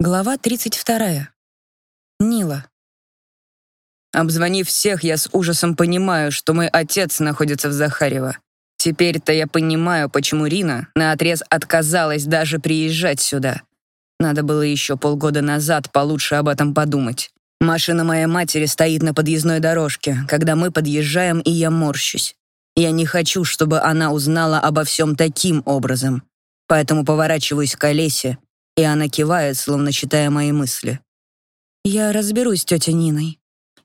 Глава 32. Нила. Обзвонив всех, я с ужасом понимаю, что мой отец находится в Захарево. Теперь-то я понимаю, почему Рина наотрез отказалась даже приезжать сюда. Надо было еще полгода назад получше об этом подумать. Машина моей матери стоит на подъездной дорожке, когда мы подъезжаем, и я морщусь. Я не хочу, чтобы она узнала обо всем таким образом. Поэтому поворачиваюсь к Олесе и она кивает, словно читая мои мысли. «Я разберусь с тетей Ниной».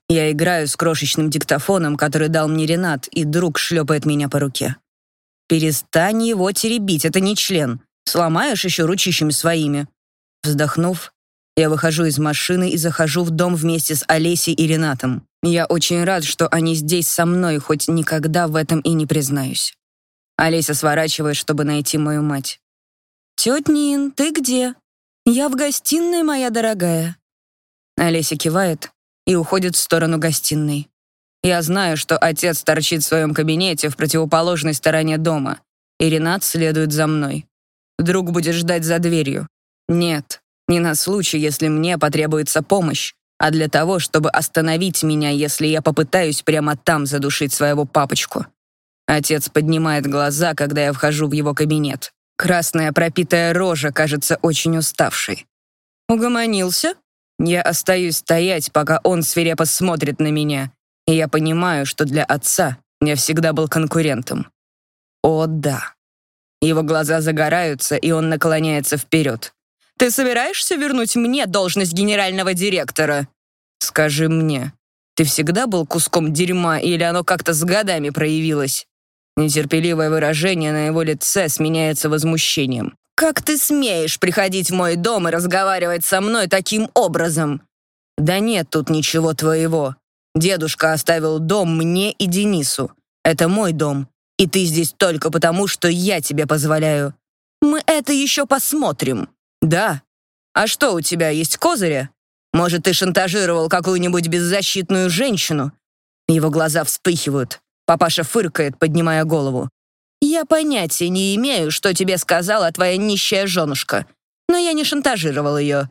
Я играю с крошечным диктофоном, который дал мне Ренат, и друг шлепает меня по руке. «Перестань его теребить, это не член. Сломаешь еще ручищами своими». Вздохнув, я выхожу из машины и захожу в дом вместе с Олесей и Ренатом. Я очень рад, что они здесь со мной, хоть никогда в этом и не признаюсь. Олеся сворачивает, чтобы найти мою мать. «Тетя Нин, ты где?» «Я в гостиной, моя дорогая». Олеся кивает и уходит в сторону гостиной. Я знаю, что отец торчит в своем кабинете в противоположной стороне дома, и Ренат следует за мной. Друг будет ждать за дверью. Нет, не на случай, если мне потребуется помощь, а для того, чтобы остановить меня, если я попытаюсь прямо там задушить своего папочку. Отец поднимает глаза, когда я вхожу в его кабинет. Красная пропитая рожа кажется очень уставшей. Угомонился? Я остаюсь стоять, пока он свирепо смотрит на меня, и я понимаю, что для отца я всегда был конкурентом. О, да. Его глаза загораются, и он наклоняется вперед. «Ты собираешься вернуть мне должность генерального директора?» «Скажи мне, ты всегда был куском дерьма, или оно как-то с годами проявилось?» Нетерпеливое выражение на его лице сменяется возмущением. «Как ты смеешь приходить в мой дом и разговаривать со мной таким образом?» «Да нет тут ничего твоего. Дедушка оставил дом мне и Денису. Это мой дом, и ты здесь только потому, что я тебе позволяю. Мы это еще посмотрим». «Да? А что у тебя, есть козыря? Может, ты шантажировал какую-нибудь беззащитную женщину?» Его глаза вспыхивают. Папаша фыркает, поднимая голову. «Я понятия не имею, что тебе сказала твоя нищая женушка, но я не шантажировал ее».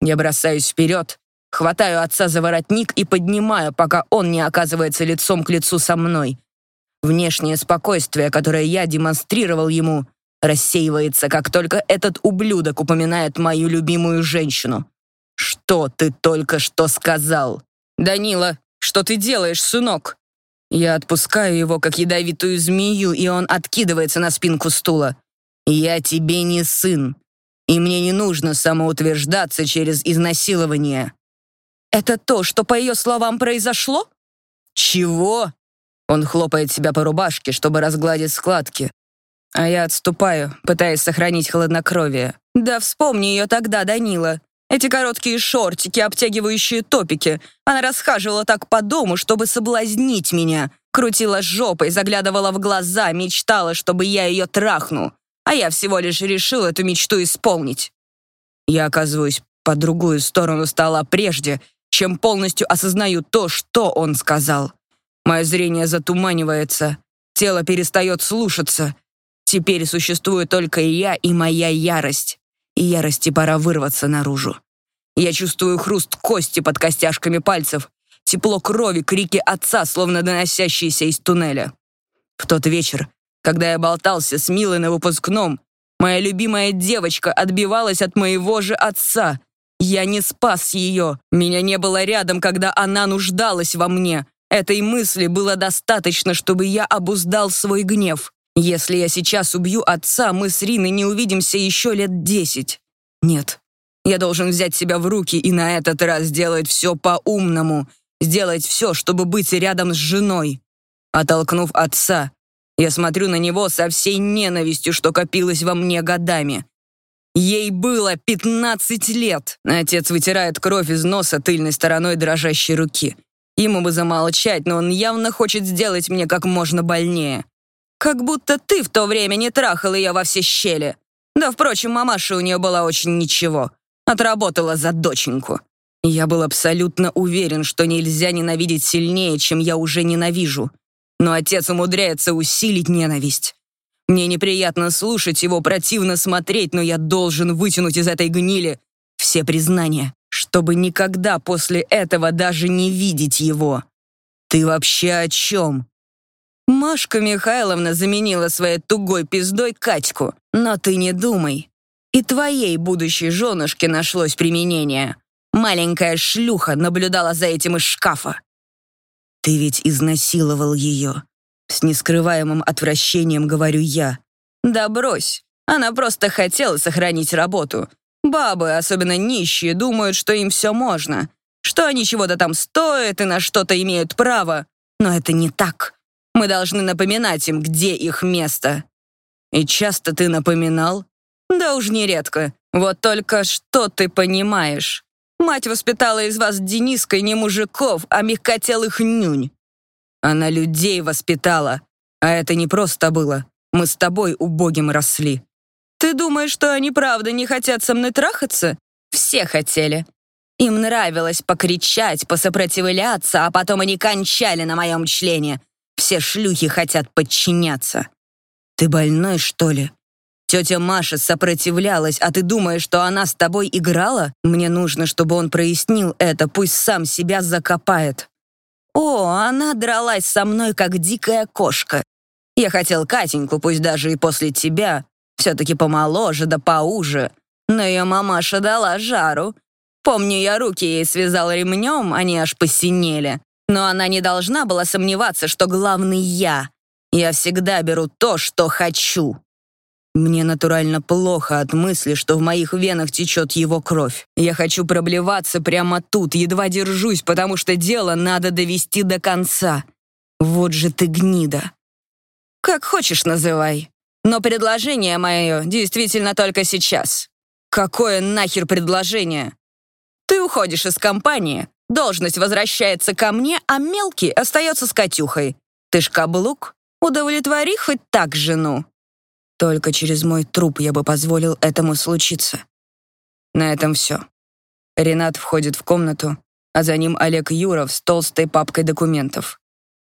Я бросаюсь вперед, хватаю отца за воротник и поднимаю, пока он не оказывается лицом к лицу со мной. Внешнее спокойствие, которое я демонстрировал ему, рассеивается, как только этот ублюдок упоминает мою любимую женщину. «Что ты только что сказал?» «Данила, что ты делаешь, сынок?» Я отпускаю его, как ядовитую змею, и он откидывается на спинку стула. «Я тебе не сын, и мне не нужно самоутверждаться через изнасилование». «Это то, что, по ее словам, произошло?» «Чего?» Он хлопает себя по рубашке, чтобы разгладить складки. А я отступаю, пытаясь сохранить хладнокровие. «Да вспомни ее тогда, Данила. Эти короткие шортики, обтягивающие топики. Она расхаживала так по дому, чтобы соблазнить меня. Крутила жопой, заглядывала в глаза, мечтала, чтобы я ее трахну. А я всего лишь решил эту мечту исполнить. Я оказываюсь по другую сторону стола прежде, чем полностью осознаю то, что он сказал. Мое зрение затуманивается, тело перестает слушаться. Теперь существует только я и моя ярость и ярости пора вырваться наружу. Я чувствую хруст кости под костяшками пальцев, тепло крови, крики отца, словно доносящиеся из туннеля. В тот вечер, когда я болтался с Милой на выпускном, моя любимая девочка отбивалась от моего же отца. Я не спас ее. Меня не было рядом, когда она нуждалась во мне. Этой мысли было достаточно, чтобы я обуздал свой гнев. Если я сейчас убью отца, мы с Риной не увидимся еще лет десять. Нет, я должен взять себя в руки и на этот раз сделать все по-умному, сделать все, чтобы быть рядом с женой. Оттолкнув отца, я смотрю на него со всей ненавистью, что копилось во мне годами. Ей было пятнадцать лет. Отец вытирает кровь из носа тыльной стороной дрожащей руки. Ему бы замолчать, но он явно хочет сделать мне как можно больнее. Как будто ты в то время не трахал ее во все щели. Да, впрочем, мамаша у нее была очень ничего. Отработала за доченьку. Я был абсолютно уверен, что нельзя ненавидеть сильнее, чем я уже ненавижу. Но отец умудряется усилить ненависть. Мне неприятно слушать его, противно смотреть, но я должен вытянуть из этой гнили все признания, чтобы никогда после этого даже не видеть его. Ты вообще о чем? Машка Михайловна заменила своей тугой пиздой Катьку, но ты не думай. И твоей будущей женушке нашлось применение. Маленькая шлюха наблюдала за этим из шкафа. Ты ведь изнасиловал ее. С нескрываемым отвращением говорю я. Да брось. Она просто хотела сохранить работу. Бабы, особенно нищие, думают, что им все можно, что они чего-то там стоят и на что-то имеют право. Но это не так. Мы должны напоминать им, где их место. И часто ты напоминал? Да уж нередко. Вот только что ты понимаешь? Мать воспитала из вас Дениской не мужиков, а мягкотелых нюнь. Она людей воспитала. А это не просто было. Мы с тобой убогим росли. Ты думаешь, что они правда не хотят со мной трахаться? Все хотели. Им нравилось покричать, посопротивляться, а потом они кончали на моем члене. Все шлюхи хотят подчиняться. Ты больной, что ли? Тетя Маша сопротивлялась, а ты думаешь, что она с тобой играла? Мне нужно, чтобы он прояснил это, пусть сам себя закопает. О, она дралась со мной, как дикая кошка. Я хотел Катеньку, пусть даже и после тебя, все-таки помоложе да поуже. Но ее мамаша дала жару. Помню, я руки ей связал ремнем, они аж посинели. Но она не должна была сомневаться, что главный я. Я всегда беру то, что хочу. Мне натурально плохо от мысли, что в моих венах течет его кровь. Я хочу проблеваться прямо тут, едва держусь, потому что дело надо довести до конца. Вот же ты гнида. Как хочешь называй. Но предложение мое действительно только сейчас. Какое нахер предложение? Ты уходишь из компании, должность возвращается ко мне, а мелкий остается с Катюхой. Ты ж каблук, удовлетвори хоть так жену. Только через мой труп я бы позволил этому случиться. На этом все. Ренат входит в комнату, а за ним Олег Юров с толстой папкой документов.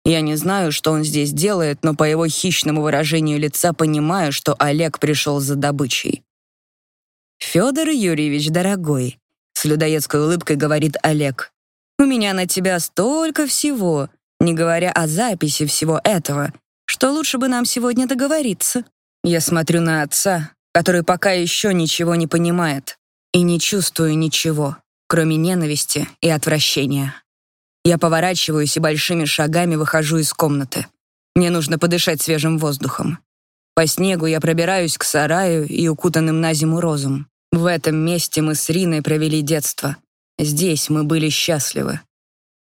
Я не знаю, что он здесь делает, но по его хищному выражению лица понимаю, что Олег пришел за добычей. «Федор Юрьевич, дорогой», — с людоедской улыбкой говорит Олег, «у меня на тебя столько всего, не говоря о записи всего этого, что лучше бы нам сегодня договориться». Я смотрю на отца, который пока еще ничего не понимает, и не чувствую ничего, кроме ненависти и отвращения. Я поворачиваюсь и большими шагами выхожу из комнаты. Мне нужно подышать свежим воздухом. По снегу я пробираюсь к сараю и укутанным на зиму розам. В этом месте мы с Риной провели детство. Здесь мы были счастливы.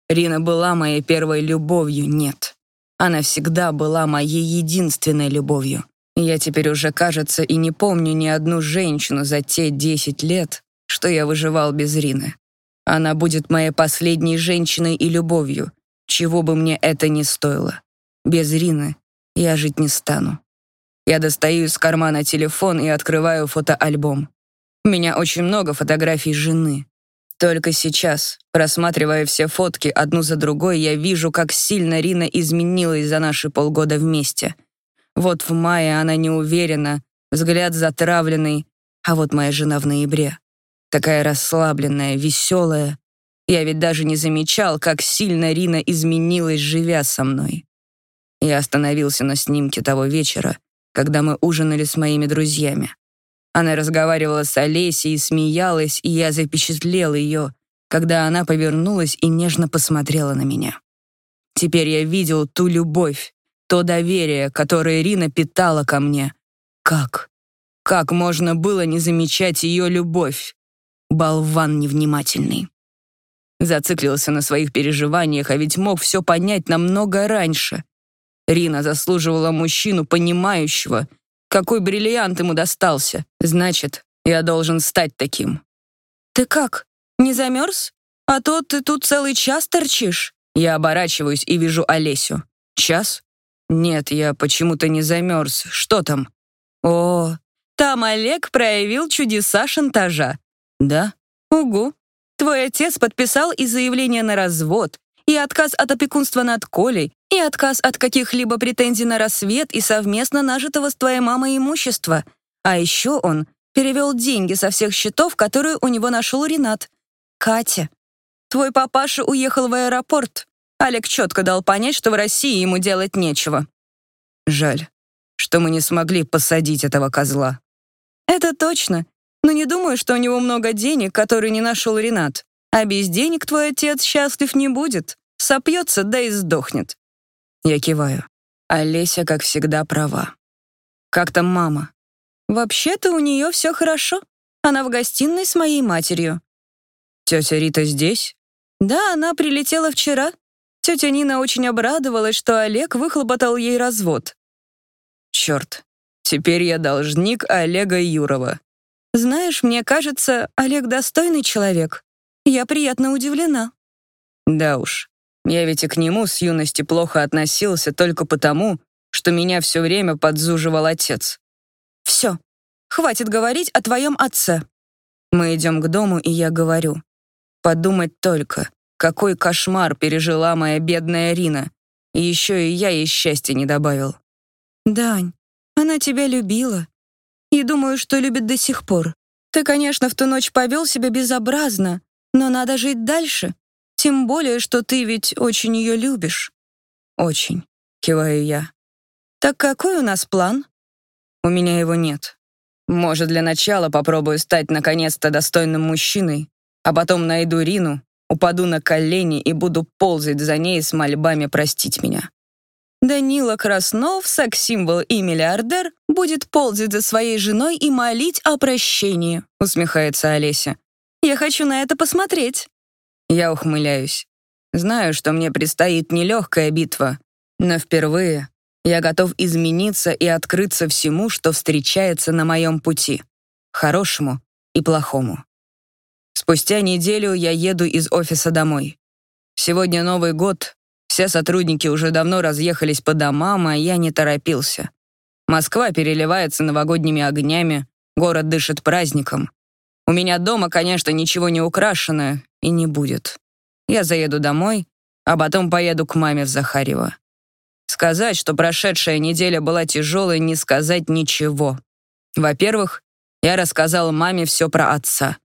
Рина была моей первой любовью, нет. Она всегда была моей единственной любовью. Я теперь уже, кажется, и не помню ни одну женщину за те десять лет, что я выживал без Рины. Она будет моей последней женщиной и любовью, чего бы мне это ни стоило. Без Рины я жить не стану. Я достаю из кармана телефон и открываю фотоальбом. У меня очень много фотографий жены. Только сейчас, просматривая все фотки одну за другой, я вижу, как сильно Рина изменилась за наши полгода вместе — вот в мае она не уверена, взгляд затравленный, а вот моя жена в ноябре. Такая расслабленная, веселая. Я ведь даже не замечал, как сильно Рина изменилась, живя со мной. Я остановился на снимке того вечера, когда мы ужинали с моими друзьями. Она разговаривала с Олесей и смеялась, и я запечатлел ее, когда она повернулась и нежно посмотрела на меня. Теперь я видел ту любовь, то доверие, которое Ирина питала ко мне. Как? Как можно было не замечать ее любовь? Болван невнимательный. Зациклился на своих переживаниях, а ведь мог все понять намного раньше. Рина заслуживала мужчину, понимающего, какой бриллиант ему достался. Значит, я должен стать таким. «Ты как, не замерз? А то ты тут целый час торчишь». Я оборачиваюсь и вижу Олесю. «Час? «Нет, я почему-то не замерз. Что там?» «О, там Олег проявил чудеса шантажа». «Да?» «Угу. Твой отец подписал и заявление на развод, и отказ от опекунства над Колей, и отказ от каких-либо претензий на рассвет и совместно нажитого с твоей мамой имущества. А еще он перевел деньги со всех счетов, которые у него нашел Ренат. Катя, твой папаша уехал в аэропорт. Олег четко дал понять, что в России ему делать нечего. Жаль, что мы не смогли посадить этого козла. Это точно. Но не думаю, что у него много денег, которые не нашел Ренат. А без денег твой отец счастлив не будет. Сопьется, да и сдохнет. Я киваю. Олеся, как всегда, права. Как там мама? Вообще-то у нее все хорошо. Она в гостиной с моей матерью. Тетя Рита здесь? Да, она прилетела вчера. Тетя Нина очень обрадовалась, что Олег выхлопотал ей развод. Черт, теперь я должник Олега Юрова. Знаешь, мне кажется, Олег достойный человек. Я приятно удивлена. Да уж, я ведь и к нему с юности плохо относился только потому, что меня все время подзуживал отец. Все, хватит говорить о твоем отце. Мы идем к дому, и я говорю. Подумать только, какой кошмар пережила моя бедная Рина. И еще и я ей счастья не добавил. Дань, она тебя любила. И думаю, что любит до сих пор. Ты, конечно, в ту ночь повел себя безобразно, но надо жить дальше. Тем более, что ты ведь очень ее любишь. Очень, киваю я. Так какой у нас план? У меня его нет. Может, для начала попробую стать наконец-то достойным мужчиной, а потом найду Рину упаду на колени и буду ползать за ней с мольбами простить меня. Данила Краснов, секс-символ и миллиардер, будет ползать за своей женой и молить о прощении, усмехается Олеся. Я хочу на это посмотреть. Я ухмыляюсь. Знаю, что мне предстоит нелегкая битва, но впервые я готов измениться и открыться всему, что встречается на моем пути. Хорошему и плохому. Спустя неделю я еду из офиса домой. Сегодня Новый год, все сотрудники уже давно разъехались по домам, а я не торопился. Москва переливается новогодними огнями, город дышит праздником. У меня дома, конечно, ничего не украшено и не будет. Я заеду домой, а потом поеду к маме в Захарьево. Сказать, что прошедшая неделя была тяжелой, не сказать ничего. Во-первых, я рассказал маме все про отца.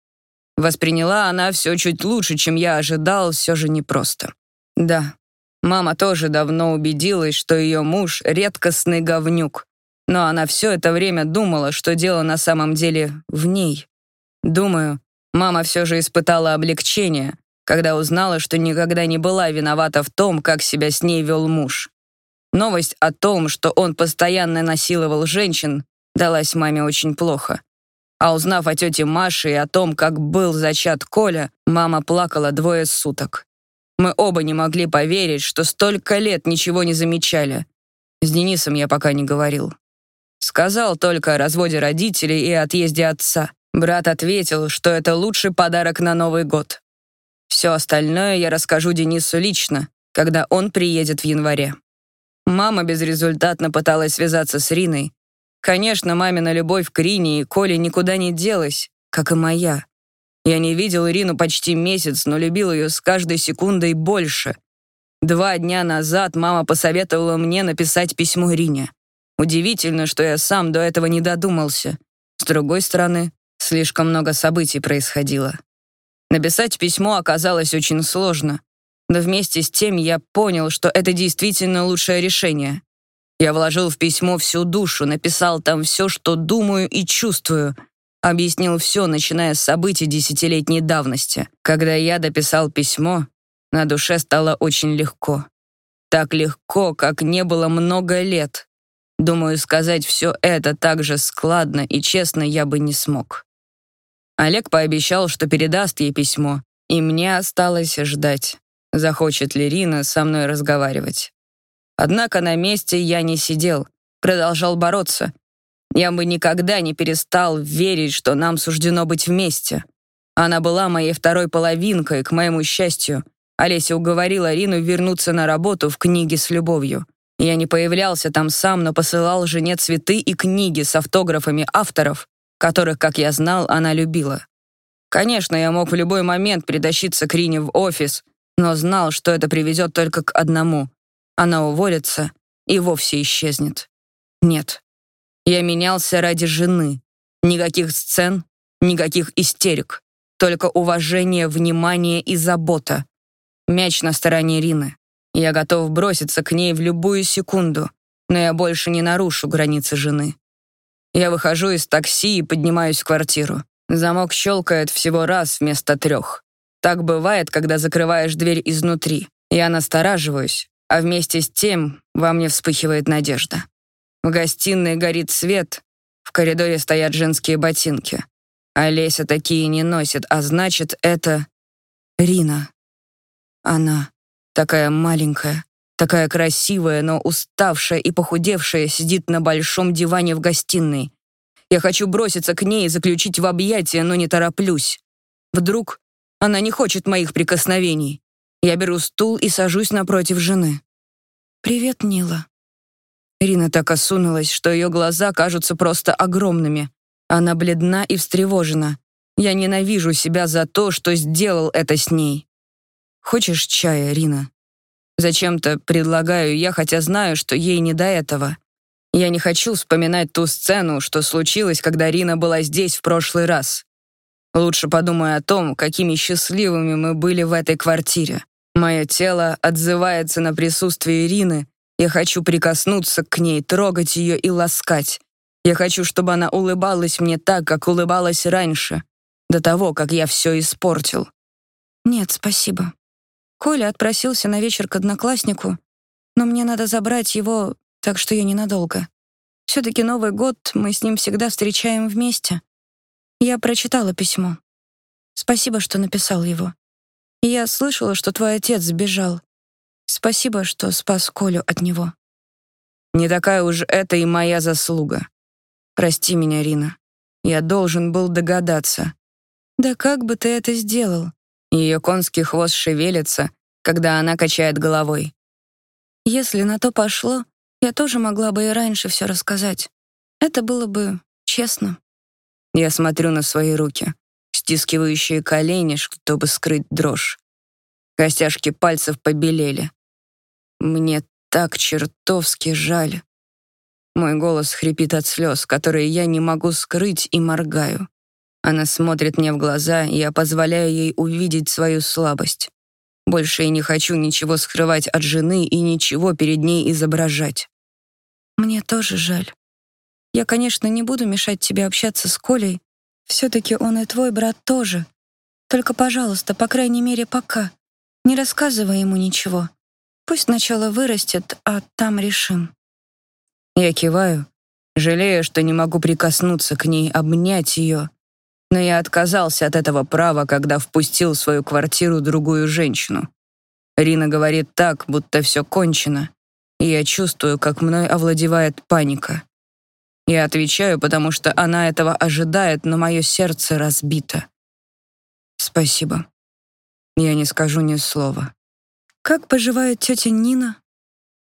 Восприняла она все чуть лучше, чем я ожидал, все же непросто. Да, мама тоже давно убедилась, что ее муж — редкостный говнюк. Но она все это время думала, что дело на самом деле в ней. Думаю, мама все же испытала облегчение, когда узнала, что никогда не была виновата в том, как себя с ней вел муж. Новость о том, что он постоянно насиловал женщин, далась маме очень плохо. А узнав о тете Маше и о том, как был зачат Коля, мама плакала двое суток. Мы оба не могли поверить, что столько лет ничего не замечали. С Денисом я пока не говорил. Сказал только о разводе родителей и отъезде отца. Брат ответил, что это лучший подарок на Новый год. Все остальное я расскажу Денису лично, когда он приедет в январе. Мама безрезультатно пыталась связаться с Риной, Конечно, мамина любовь к Рине и Коле никуда не делась, как и моя. Я не видел Ирину почти месяц, но любил ее с каждой секундой больше. Два дня назад мама посоветовала мне написать письмо Рине. Удивительно, что я сам до этого не додумался. С другой стороны, слишком много событий происходило. Написать письмо оказалось очень сложно, но вместе с тем я понял, что это действительно лучшее решение. Я вложил в письмо всю душу, написал там все, что думаю и чувствую. Объяснил все, начиная с событий десятилетней давности. Когда я дописал письмо, на душе стало очень легко. Так легко, как не было много лет. Думаю, сказать все это так же складно и честно я бы не смог. Олег пообещал, что передаст ей письмо, и мне осталось ждать, захочет ли Рина со мной разговаривать. Однако на месте я не сидел, продолжал бороться. Я бы никогда не перестал верить, что нам суждено быть вместе. Она была моей второй половинкой, к моему счастью. Олеся уговорила Рину вернуться на работу в книге с любовью. Я не появлялся там сам, но посылал жене цветы и книги с автографами авторов, которых, как я знал, она любила. Конечно, я мог в любой момент притащиться к Рине в офис, но знал, что это приведет только к одному она уволится и вовсе исчезнет. Нет, я менялся ради жены, Никаких сцен, никаких истерик. Только уважение, внимание и забота. Мяч на стороне Рины. Я готов броситься к ней в любую секунду, но я больше не нарушу границы жены. Я выхожу из такси и поднимаюсь в квартиру. Замок щелкает всего раз вместо трех. Так бывает, когда закрываешь дверь изнутри. Я настораживаюсь, а вместе с тем во мне вспыхивает надежда. В гостиной горит свет, в коридоре стоят женские ботинки. Олеся такие не носит, а значит, это Рина. Она такая маленькая, такая красивая, но уставшая и похудевшая сидит на большом диване в гостиной. Я хочу броситься к ней и заключить в объятия, но не тороплюсь. Вдруг она не хочет моих прикосновений. Я беру стул и сажусь напротив жены. «Привет, Нила». Рина так осунулась, что ее глаза кажутся просто огромными. Она бледна и встревожена. Я ненавижу себя за то, что сделал это с ней. «Хочешь чая, Рина?» Зачем-то предлагаю я, хотя знаю, что ей не до этого. Я не хочу вспоминать ту сцену, что случилось, когда Рина была здесь в прошлый раз. Лучше подумай о том, какими счастливыми мы были в этой квартире. Мое тело отзывается на присутствие Ирины. Я хочу прикоснуться к ней, трогать ее и ласкать. Я хочу, чтобы она улыбалась мне так, как улыбалась раньше, до того, как я все испортил. Нет, спасибо. Коля отпросился на вечер к однокласснику, но мне надо забрать его, так что я ненадолго. Все-таки Новый год мы с ним всегда встречаем вместе. Я прочитала письмо. Спасибо, что написал его. Я слышала, что твой отец сбежал. Спасибо, что спас Колю от него. Не такая уж это и моя заслуга. Прости меня, Рина. Я должен был догадаться. Да как бы ты это сделал? Ее конский хвост шевелится, когда она качает головой. Если на то пошло, я тоже могла бы и раньше все рассказать. Это было бы честно. Я смотрю на свои руки, стискивающие колени, чтобы скрыть дрожь. Костяшки пальцев побелели. Мне так чертовски жаль. Мой голос хрипит от слез, которые я не могу скрыть и моргаю. Она смотрит мне в глаза, и я позволяю ей увидеть свою слабость. Больше я не хочу ничего скрывать от жены и ничего перед ней изображать. Мне тоже жаль. Я, конечно, не буду мешать тебе общаться с Колей. Все-таки он и твой брат тоже. Только, пожалуйста, по крайней мере, пока. Не рассказывай ему ничего. Пусть сначала вырастет, а там решим. Я киваю, жалея, что не могу прикоснуться к ней, обнять ее, но я отказался от этого права, когда впустил в свою квартиру другую женщину. Рина говорит так, будто все кончено, и я чувствую, как мной овладевает паника. Я отвечаю, потому что она этого ожидает, но мое сердце разбито. Спасибо. Я не скажу ни слова. Как поживает тетя Нина?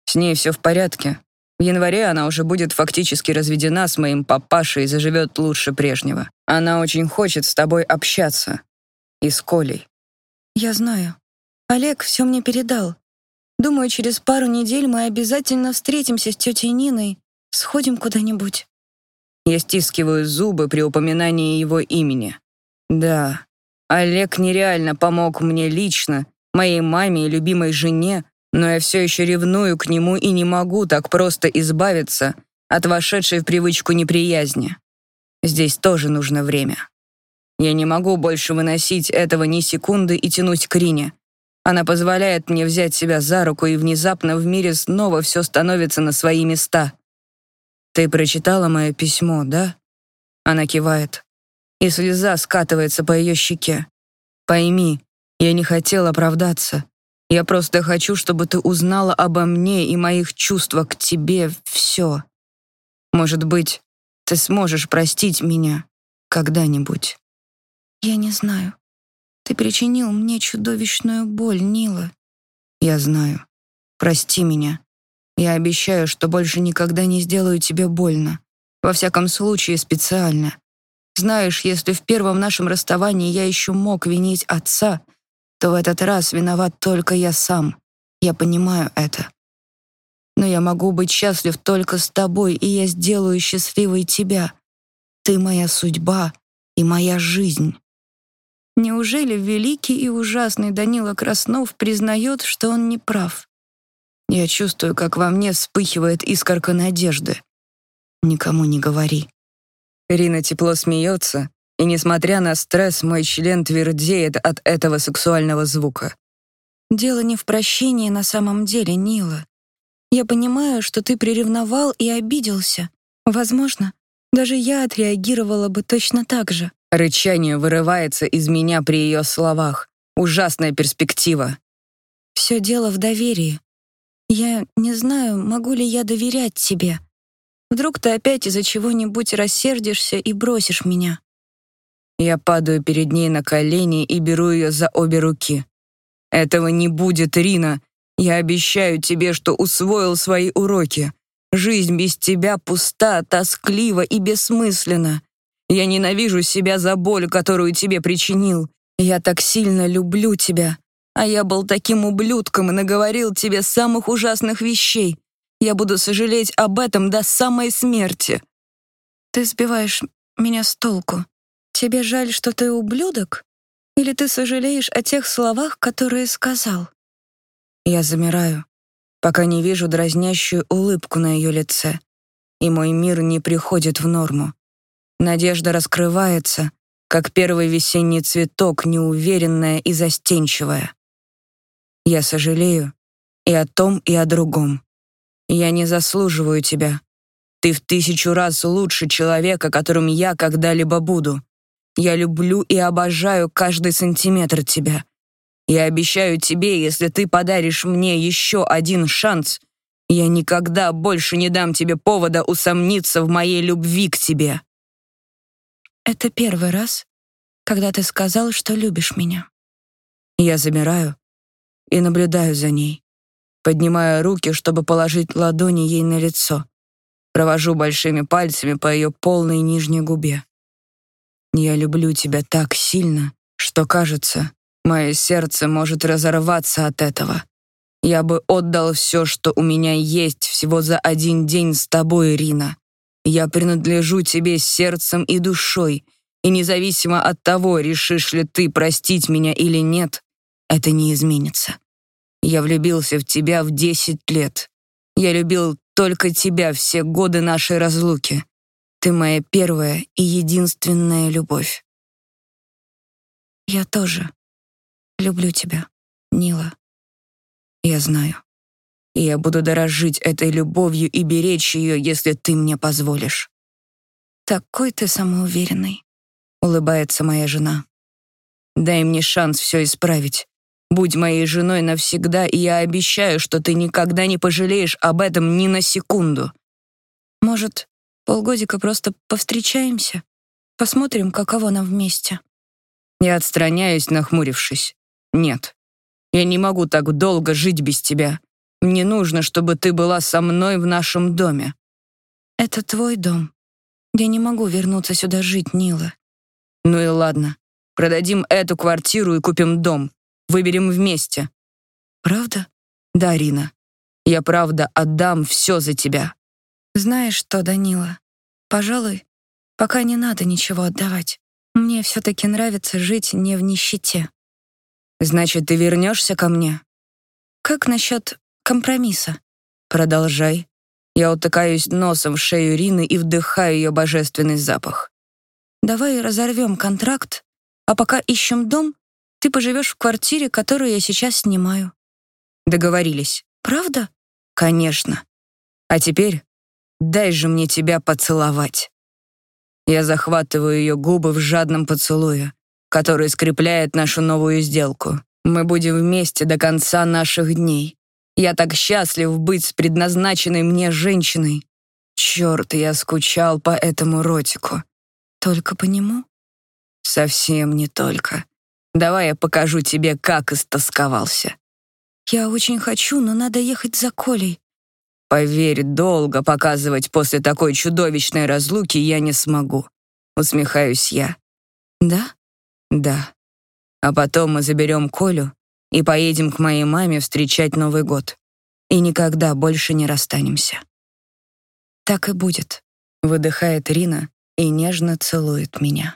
С ней все в порядке. В январе она уже будет фактически разведена с моим папашей и заживет лучше прежнего. Она очень хочет с тобой общаться. И с Колей. Я знаю. Олег все мне передал. Думаю, через пару недель мы обязательно встретимся с тетей Ниной, сходим куда-нибудь. Я стискиваю зубы при упоминании его имени. Да, Олег нереально помог мне лично, моей маме и любимой жене, но я все еще ревную к нему и не могу так просто избавиться от вошедшей в привычку неприязни. Здесь тоже нужно время. Я не могу больше выносить этого ни секунды и тянуть к Рине. Она позволяет мне взять себя за руку, и внезапно в мире снова все становится на свои места. «Ты прочитала мое письмо, да?» Она кивает, и слеза скатывается по ее щеке. «Пойми, я не хотел оправдаться. Я просто хочу, чтобы ты узнала обо мне и моих чувствах к тебе все. Может быть, ты сможешь простить меня когда-нибудь. Я не знаю. Ты причинил мне чудовищную боль, Нила. Я знаю. Прости меня. Я обещаю, что больше никогда не сделаю тебе больно. Во всяком случае, специально. Знаешь, если в первом нашем расставании я еще мог винить отца, то в этот раз виноват только я сам. Я понимаю это. Но я могу быть счастлив только с тобой, и я сделаю счастливой тебя. Ты моя судьба и моя жизнь. Неужели великий и ужасный Данила Краснов признает, что он не прав? Я чувствую, как во мне вспыхивает искорка надежды. Никому не говори. Рина тепло смеется, и, несмотря на стресс, мой член твердеет от этого сексуального звука. Дело не в прощении на самом деле, Нила. Я понимаю, что ты приревновал и обиделся. Возможно, даже я отреагировала бы точно так же. Рычание вырывается из меня при ее словах. Ужасная перспектива. Все дело в доверии. Я не знаю, могу ли я доверять тебе. Вдруг ты опять из-за чего-нибудь рассердишься и бросишь меня. Я падаю перед ней на колени и беру ее за обе руки. Этого не будет, Рина. Я обещаю тебе, что усвоил свои уроки. Жизнь без тебя пуста, тосклива и бессмысленна. Я ненавижу себя за боль, которую тебе причинил. Я так сильно люблю тебя. А я был таким ублюдком и наговорил тебе самых ужасных вещей. Я буду сожалеть об этом до самой смерти. Ты сбиваешь меня с толку. Тебе жаль, что ты ублюдок? Или ты сожалеешь о тех словах, которые сказал? Я замираю пока не вижу дразнящую улыбку на ее лице, и мой мир не приходит в норму. Надежда раскрывается, как первый весенний цветок, неуверенная и застенчивая. Я сожалею и о том, и о другом. Я не заслуживаю тебя. Ты в тысячу раз лучше человека, которым я когда-либо буду. Я люблю и обожаю каждый сантиметр тебя. Я обещаю тебе, если ты подаришь мне еще один шанс, я никогда больше не дам тебе повода усомниться в моей любви к тебе. Это первый раз, когда ты сказал, что любишь меня. Я замираю и наблюдаю за ней. Поднимаю руки, чтобы положить ладони ей на лицо. Провожу большими пальцами по ее полной нижней губе. Я люблю тебя так сильно, что кажется, Мое сердце может разорваться от этого. Я бы отдал все, что у меня есть, всего за один день с тобой, Ирина. Я принадлежу тебе сердцем и душой, и независимо от того, решишь ли ты простить меня или нет, это не изменится. Я влюбился в тебя в десять лет. Я любил только тебя все годы нашей разлуки. Ты моя первая и единственная любовь. Я тоже, Люблю тебя, Нила. Я знаю. И я буду дорожить этой любовью и беречь ее, если ты мне позволишь. Такой ты самоуверенный, улыбается моя жена. Дай мне шанс все исправить. Будь моей женой навсегда, и я обещаю, что ты никогда не пожалеешь об этом ни на секунду. Может, полгодика просто повстречаемся? Посмотрим, каково нам вместе. Я отстраняюсь, нахмурившись. Нет. Я не могу так долго жить без тебя. Мне нужно, чтобы ты была со мной в нашем доме. Это твой дом. Я не могу вернуться сюда жить, Нила. Ну и ладно. Продадим эту квартиру и купим дом. Выберем вместе. Правда? Да, Рина. Я правда отдам все за тебя. Знаешь что, Данила, пожалуй, пока не надо ничего отдавать. Мне все таки нравится жить не в нищете. Значит, ты вернешься ко мне? Как насчет компромисса? Продолжай. Я утыкаюсь носом в шею Рины и вдыхаю ее божественный запах. Давай разорвем контракт, а пока ищем дом, ты поживешь в квартире, которую я сейчас снимаю. Договорились. Правда? Конечно. А теперь дай же мне тебя поцеловать. Я захватываю ее губы в жадном поцелуе который скрепляет нашу новую сделку. Мы будем вместе до конца наших дней. Я так счастлив быть с предназначенной мне женщиной. Черт, я скучал по этому ротику. Только по нему? Совсем не только. Давай я покажу тебе, как истосковался. Я очень хочу, но надо ехать за Колей. Поверь, долго показывать после такой чудовищной разлуки я не смогу. Усмехаюсь я. Да? Да. А потом мы заберем Колю и поедем к моей маме встречать Новый год. И никогда больше не расстанемся. Так и будет, выдыхает Рина и нежно целует меня.